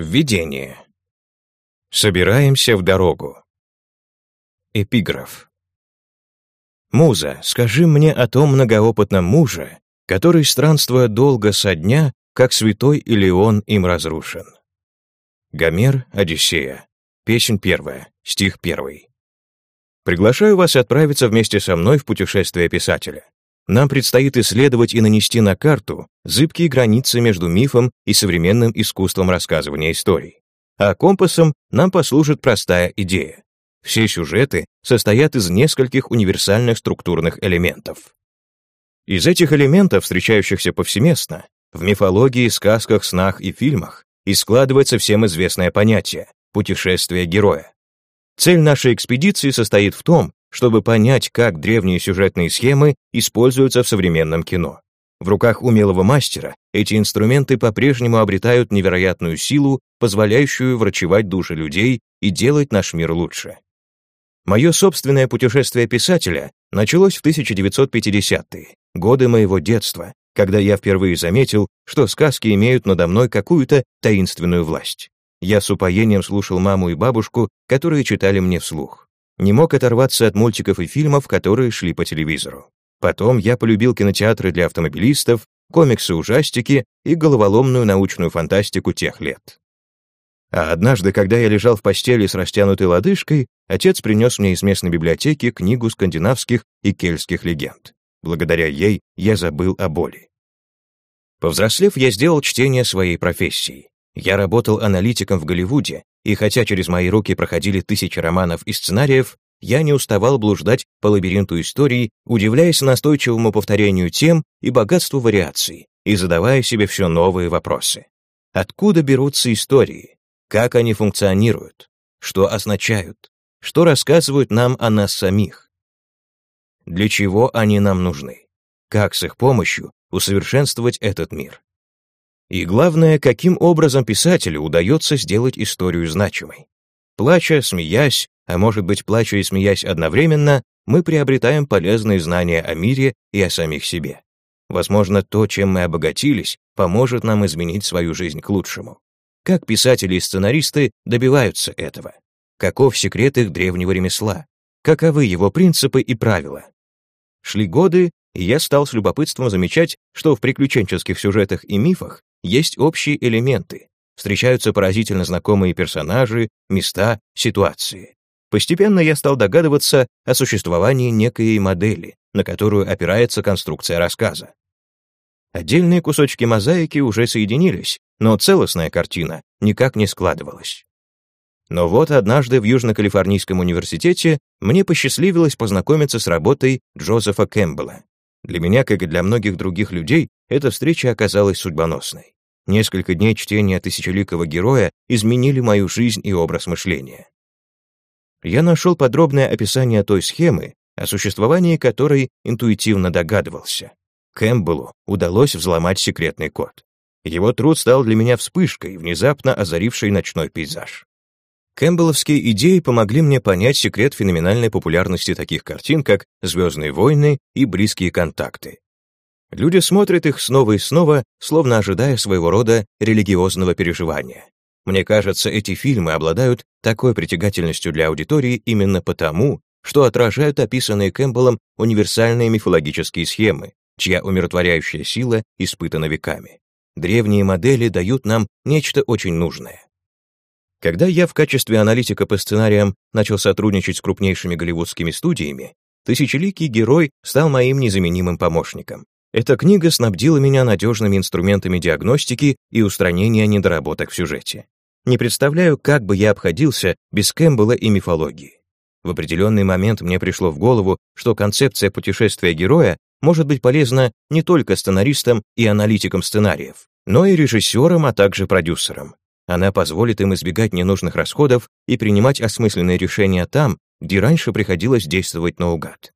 Введение. Собираемся в дорогу. Эпиграф. Муза, скажи мне о том многоопытном муже, который, странствуя долго со дня, как святой Илеон им разрушен. Гомер, Одиссея. Песнь первая, стих первый. Приглашаю вас отправиться вместе со мной в путешествие писателя. Нам предстоит исследовать и нанести на карту зыбкие границы между мифом и современным искусством рассказывания историй. А компасом нам послужит простая идея. Все сюжеты состоят из нескольких универсальных структурных элементов. Из этих элементов, встречающихся повсеместно, в мифологии, сказках, снах и фильмах, и складывается всем известное понятие — путешествие героя. Цель нашей экспедиции состоит в том, чтобы понять, как древние сюжетные схемы используются в современном кино. В руках умелого мастера эти инструменты по-прежнему обретают невероятную силу, позволяющую врачевать души людей и делать наш мир лучше. Мое собственное путешествие писателя началось в 1950-е, годы моего детства, когда я впервые заметил, что сказки имеют надо мной какую-то таинственную власть. Я с упоением слушал маму и бабушку, которые читали мне вслух не мог оторваться от мультиков и фильмов, которые шли по телевизору. Потом я полюбил кинотеатры для автомобилистов, комиксы-ужастики и головоломную научную фантастику тех лет. А однажды, когда я лежал в постели с растянутой лодыжкой, отец принес мне из местной библиотеки книгу скандинавских и кельтских легенд. Благодаря ей я забыл о боли. Повзрослев, я сделал чтение своей профессии. Я работал аналитиком в Голливуде и хотя через мои руки проходили тысячи романов и сценариев, я не уставал блуждать по лабиринту историй, удивляясь настойчивому повторению тем и богатству вариаций, и задавая себе все новые вопросы. Откуда берутся истории? Как они функционируют? Что означают? Что рассказывают нам о нас самих? Для чего они нам нужны? Как с их помощью усовершенствовать этот мир? И главное, каким образом писателю удается сделать историю значимой. Плача, смеясь, а может быть, плача и смеясь одновременно, мы приобретаем полезные знания о мире и о самих себе. Возможно, то, чем мы обогатились, поможет нам изменить свою жизнь к лучшему. Как писатели и сценаристы добиваются этого? Каков секрет их древнего ремесла? Каковы его принципы и правила? Шли годы, и я стал с любопытством замечать, что в приключенческих сюжетах и мифах есть общие элементы, встречаются поразительно знакомые персонажи, места, ситуации. Постепенно я стал догадываться о существовании некой модели, на которую опирается конструкция рассказа. Отдельные кусочки мозаики уже соединились, но целостная картина никак не складывалась. Но вот однажды в Южно-Калифорнийском университете мне посчастливилось познакомиться с работой Джозефа Кэмпбелла. Для меня, как и для многих других людей, эта встреча оказалась судьбоносной. Несколько дней чтения тысячеликого героя изменили мою жизнь и образ мышления. Я нашел подробное описание той схемы, о существовании которой интуитивно догадывался. Кэмпбеллу удалось взломать секретный код. Его труд стал для меня вспышкой, внезапно озарившей ночной пейзаж. Кэмпбелловские идеи помогли мне понять секрет феноменальной популярности таких картин, как «Звездные войны» и «Близкие контакты». Люди смотрят их снова и снова, словно ожидая своего рода религиозного переживания. Мне кажется, эти фильмы обладают такой притягательностью для аудитории именно потому, что отражают описанные Кэмпбеллом универсальные мифологические схемы, чья умиротворяющая сила испытана веками. Древние модели дают нам нечто очень нужное. Когда я в качестве аналитика по сценариям начал сотрудничать с крупнейшими голливудскими студиями, «Тысячеликий герой» стал моим незаменимым помощником. Эта книга снабдила меня надежными инструментами диагностики и устранения недоработок в сюжете. Не представляю, как бы я обходился без Кэмпбелла и мифологии. В определенный момент мне пришло в голову, что концепция путешествия героя может быть полезна не только сценаристам и аналитикам сценариев, но и режиссерам, а также продюсерам. Она позволит им избегать ненужных расходов и принимать осмысленные решения там, где раньше приходилось действовать наугад.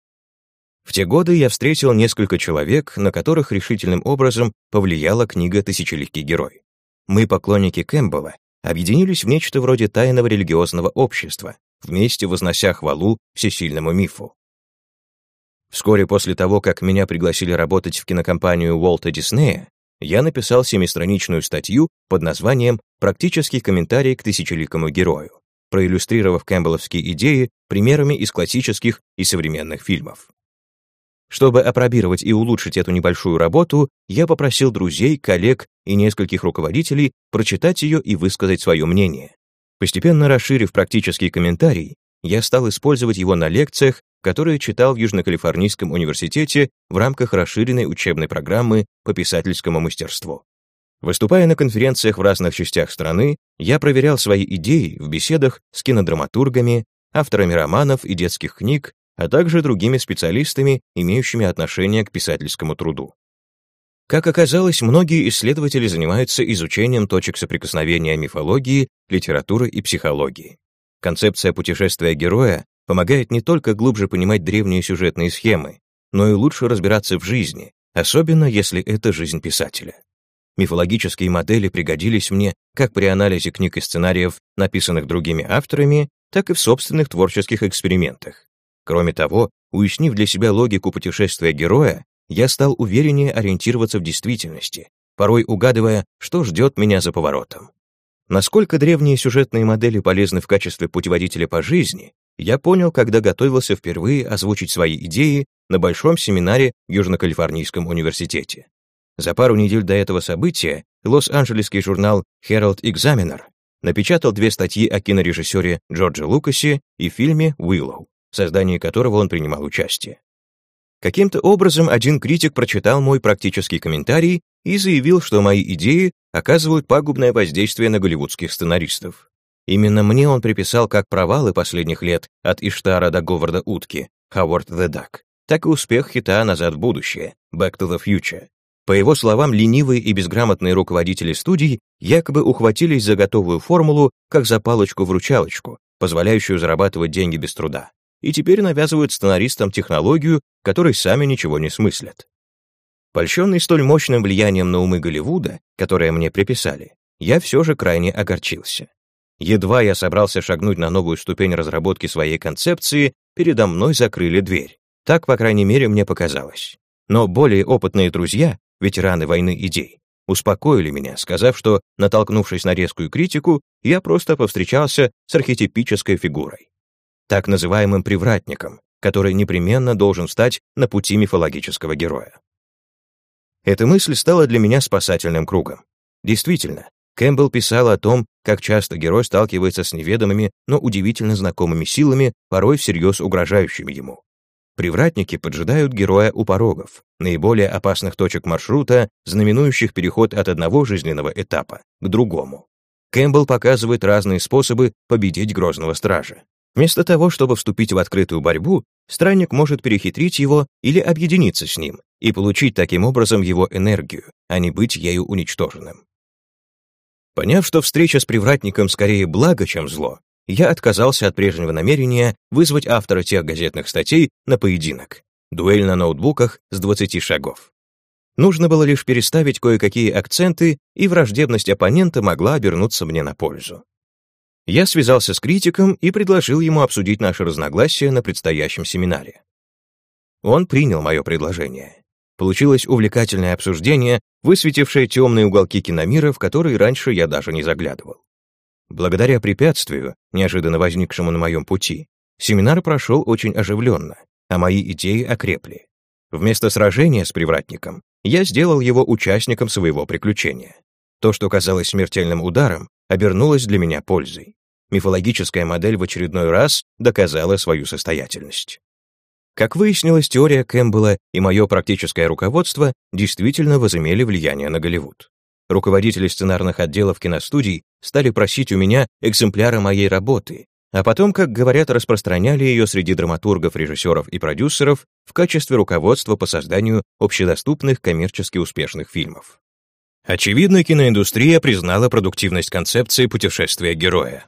В те годы я встретил несколько человек, на которых решительным образом повлияла книга «Тысячеликий герой». Мы, поклонники Кэмпбелла, объединились в нечто вроде тайного религиозного общества, вместе вознося хвалу всесильному мифу. Вскоре после того, как меня пригласили работать в кинокомпанию Уолта Диснея, я написал семистраничную статью под названием «Практический комментарий к тысячеликому герою», проиллюстрировав кэмпбелловские идеи примерами из классических и современных фильмов. Чтобы опробировать и улучшить эту небольшую работу, я попросил друзей, коллег и нескольких руководителей прочитать ее и высказать свое мнение. Постепенно расширив практический комментарий, я стал использовать его на лекциях, которые читал в Южно-Калифорнийском университете в рамках расширенной учебной программы по писательскому мастерству. Выступая на конференциях в разных частях страны, я проверял свои идеи в беседах с кинодраматургами, авторами романов и детских книг, а также другими специалистами, имеющими отношение к писательскому труду. Как оказалось, многие исследователи занимаются изучением точек соприкосновения мифологии, литературы и психологии. Концепция путешествия героя помогает не только глубже понимать древние сюжетные схемы, но и лучше разбираться в жизни, особенно если это жизнь писателя. Мифологические модели пригодились мне как при анализе книг и сценариев, написанных другими авторами, так и в собственных творческих экспериментах. Кроме того, уяснив для себя логику путешествия героя, я стал увереннее ориентироваться в действительности, порой угадывая, что ждет меня за поворотом. Насколько древние сюжетные модели полезны в качестве путеводителя по жизни, я понял, когда готовился впервые озвучить свои идеи на большом семинаре в Южно-Калифорнийском университете. За пару недель до этого события лос-анджелесский журнал Herald Examiner напечатал две статьи о кинорежиссере Джорджи Лукасе и фильме «Уиллоу», в создании которого он принимал участие. Каким-то образом один критик прочитал мой практический комментарий и заявил, что мои идеи оказывают пагубное воздействие на голливудских сценаристов. Именно мне он приписал как провалы последних лет от Иштара до Говарда Утки, Ховард the Duck, так и успех хита «Назад в будущее», Back to the Future. По его словам, ленивые и безграмотные руководители студий якобы ухватились за готовую формулу, как за палочку-вручалочку, позволяющую зарабатывать деньги без труда, и теперь навязывают сценаристам технологию, которой сами ничего не смыслят. Польщенный столь мощным влиянием на умы Голливуда, которое мне приписали, я все же крайне огорчился. Едва я собрался шагнуть на новую ступень разработки своей концепции, передо мной закрыли дверь. Так, по крайней мере, мне показалось. Но более опытные друзья, ветераны войны идей, успокоили меня, сказав, что, натолкнувшись на резкую критику, я просто повстречался с архетипической фигурой. Так называемым привратником, который непременно должен стать на пути мифологического героя. Эта мысль стала для меня спасательным кругом. Действительно, Кэмпбелл писал о том, как часто герой сталкивается с неведомыми, но удивительно знакомыми силами, порой всерьез угрожающими ему. Привратники поджидают героя у порогов, наиболее опасных точек маршрута, знаменующих переход от одного жизненного этапа к другому. Кэмпбелл показывает разные способы победить грозного стража. Вместо того, чтобы вступить в открытую борьбу, странник может перехитрить его или объединиться с ним и получить таким образом его энергию, а не быть ею уничтоженным. Поняв, что встреча с привратником скорее благо, чем зло, я отказался от прежнего намерения вызвать автора тех газетных статей на поединок. Дуэль на ноутбуках с 20 шагов. Нужно было лишь переставить кое-какие акценты, и враждебность оппонента могла обернуться мне на пользу. Я связался с критиком и предложил ему обсудить наши разногласия на предстоящем семинаре. Он принял мое предложение. Получилось увлекательное обсуждение, высветившее темные уголки киномира, в которые раньше я даже не заглядывал. Благодаря препятствию, неожиданно возникшему на моем пути, семинар прошел очень оживленно, а мои идеи окрепли. Вместо сражения с привратником я сделал его участником своего приключения. То, что казалось смертельным ударом, обернулось для меня пользой. Мифологическая модель в очередной раз доказала свою состоятельность. Как выяснилось, теория Кэмпбелла и мое практическое руководство действительно возымели влияние на Голливуд. Руководители сценарных отделов киностудий стали просить у меня экземпляры моей работы, а потом, как говорят, распространяли ее среди драматургов, режиссеров и продюсеров в качестве руководства по созданию общедоступных коммерчески успешных фильмов. Очевидно, киноиндустрия признала продуктивность концепции путешествия героя.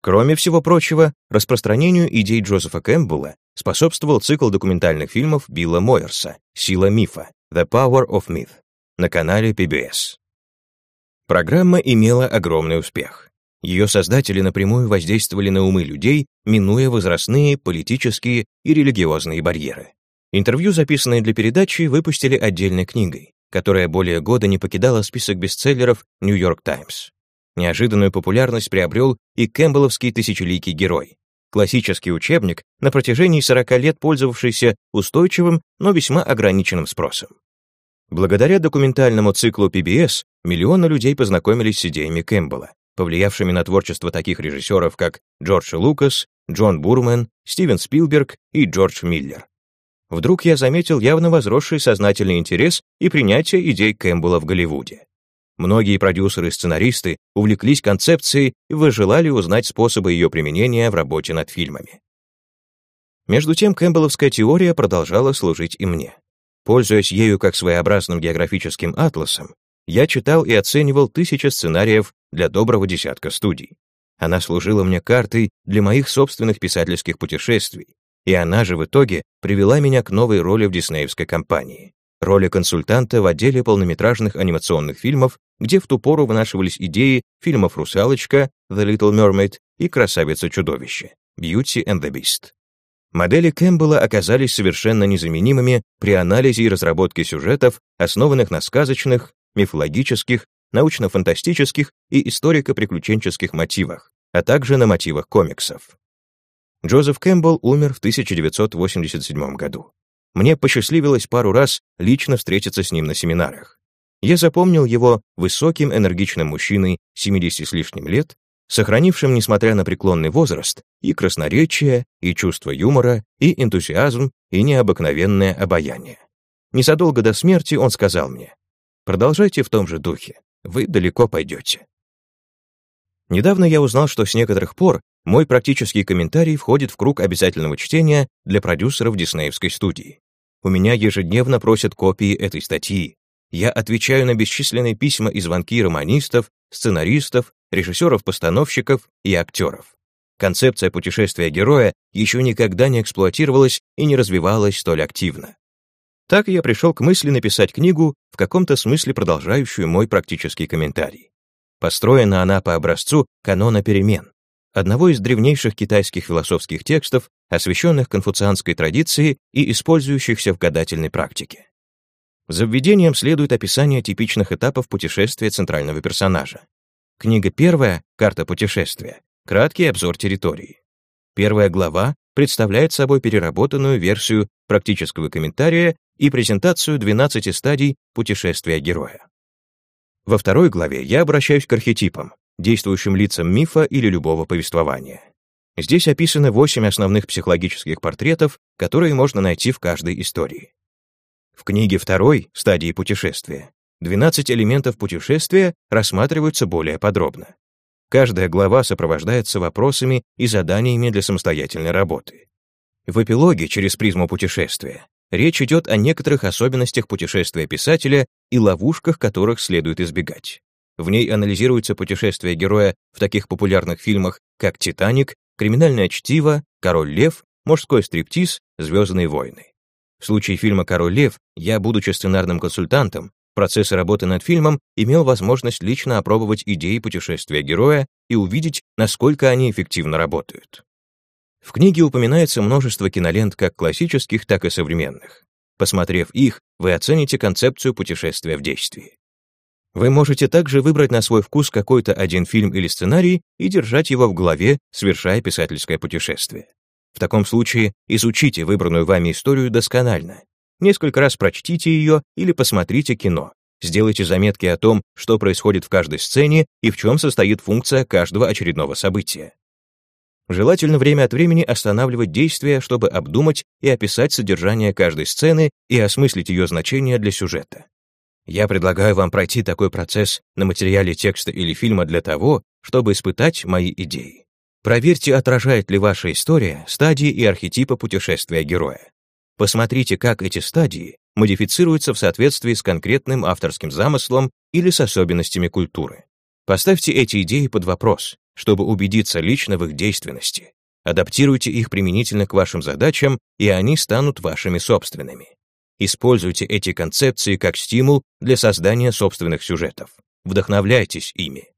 Кроме всего прочего, распространению идей Джозефа Кэмпбелла способствовал цикл документальных фильмов Билла Мойерса «Сила мифа» «The Power of Myth» на канале PBS. Программа имела огромный успех. Ее создатели напрямую воздействовали на умы людей, минуя возрастные, политические и религиозные барьеры. Интервью, записанные для передачи, выпустили отдельной книгой, которая более года не покидала список бестселлеров «Нью-Йорк Таймс». Неожиданную популярность приобрел и Кэмпбелловский тысячеликий герой. Классический учебник, на протяжении 40 лет пользовавшийся устойчивым, но весьма ограниченным спросом. Благодаря документальному циклу PBS миллионы людей познакомились с идеями Кэмпбелла, повлиявшими на творчество таких режиссеров, как Джордж Лукас, Джон Бурмен, Стивен Спилберг и Джордж Миллер. Вдруг я заметил явно возросший сознательный интерес и принятие идей Кэмпбелла в Голливуде. Многие продюсеры и сценаристы увлеклись концепцией и выжелали узнать способы ее применения в работе над фильмами. Между тем, кэмпбелловская теория продолжала служить и мне. Пользуясь ею как своеобразным географическим атласом, я читал и оценивал тысячи сценариев для доброго десятка студий. Она служила мне картой для моих собственных писательских путешествий, и она же в итоге привела меня к новой роли в диснеевской компании роли консультанта в отделе полнометражных анимационных фильмов, где в ту пору вынашивались идеи фильмов «Русалочка», «The Little Mermaid» и «Красавица-чудовище» «Beauty and the Beast». Модели Кэмпбелла оказались совершенно незаменимыми при анализе и разработке сюжетов, основанных на сказочных, мифологических, научно-фантастических и историко-приключенческих мотивах, а также на мотивах комиксов. Джозеф Кэмпбелл умер в 1987 году. Мне посчастливилось пару раз лично встретиться с ним на семинарах. Я запомнил его высоким, энергичным мужчиной 70 с лишним лет, сохранившим, несмотря на преклонный возраст, и красноречие, и чувство юмора, и энтузиазм, и необыкновенное обаяние. Незадолго до смерти он сказал мне, «Продолжайте в том же духе, вы далеко пойдете». Недавно я узнал, что с некоторых пор мой практический комментарий входит в круг обязательного чтения для продюсеров диснеевской студии. У меня ежедневно просят копии этой статьи. Я отвечаю на бесчисленные письма и звонки романистов, сценаристов, режиссеров-постановщиков и актеров. Концепция путешествия героя еще никогда не эксплуатировалась и не развивалась столь активно. Так я пришел к мысли написать книгу, в каком-то смысле продолжающую мой практический комментарий. Построена она по образцу канона перемен, одного из древнейших китайских философских текстов, освященных конфуцианской традиции и использующихся в гадательной практике. За введением следует описание типичных этапов путешествия центрального персонажа. Книга первая «Карта путешествия» — краткий обзор территории. Первая глава представляет собой переработанную версию практического комментария и презентацию 12 стадий путешествия героя. Во второй главе я обращаюсь к архетипам, действующим лицам мифа или любого повествования. Здесь описаны восемь основных психологических портретов, которые можно найти в каждой истории. В книге второй, стадии путешествия, 12 элементов путешествия рассматриваются более подробно. Каждая глава сопровождается вопросами и заданиями для самостоятельной работы. В эпилоге через призму путешествия речь идет о некоторых особенностях путешествия писателя и ловушках, которых следует избегать. В ней анализируется путешествие героя в таких популярных фильмах, как «Титаник», «Криминальное чтиво», «Король лев», «Мужской стриптиз», «Звездные войны». В случае фильма «Король лев» я, будучи сценарным консультантом, в процессе работы над фильмом имел возможность лично опробовать идеи путешествия героя и увидеть, насколько они эффективно работают. В книге упоминается множество кинолент как классических, так и современных. Посмотрев их, вы оцените концепцию путешествия в действии. Вы можете также выбрать на свой вкус какой-то один фильм или сценарий и держать его в голове, совершая писательское путешествие. В таком случае изучите выбранную вами историю досконально. Несколько раз прочтите ее или посмотрите кино. Сделайте заметки о том, что происходит в каждой сцене и в чем состоит функция каждого очередного события. Желательно время от времени останавливать действие, чтобы обдумать и описать содержание каждой сцены и осмыслить ее значение для сюжета. Я предлагаю вам пройти такой процесс на материале текста или фильма для того, чтобы испытать мои идеи. Проверьте, отражает ли ваша история стадии и архетипы путешествия героя. Посмотрите, как эти стадии модифицируются в соответствии с конкретным авторским замыслом или с особенностями культуры. Поставьте эти идеи под вопрос, чтобы убедиться лично в их действенности. Адаптируйте их применительно к вашим задачам, и они станут вашими собственными. Используйте эти концепции как стимул для создания собственных сюжетов. Вдохновляйтесь ими.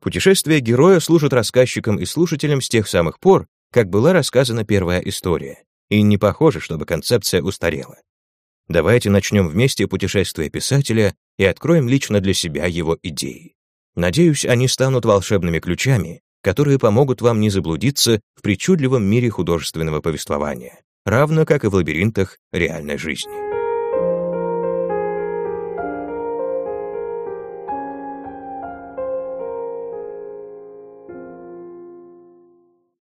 Путешествие героя служит рассказчикам и слушателям с тех самых пор, как была рассказана первая история, и не похоже, чтобы концепция устарела. Давайте начнем вместе путешествие писателя и откроем лично для себя его идеи. Надеюсь, они станут волшебными ключами, которые помогут вам не заблудиться в причудливом мире художественного повествования, равно как и в лабиринтах реальной жизни.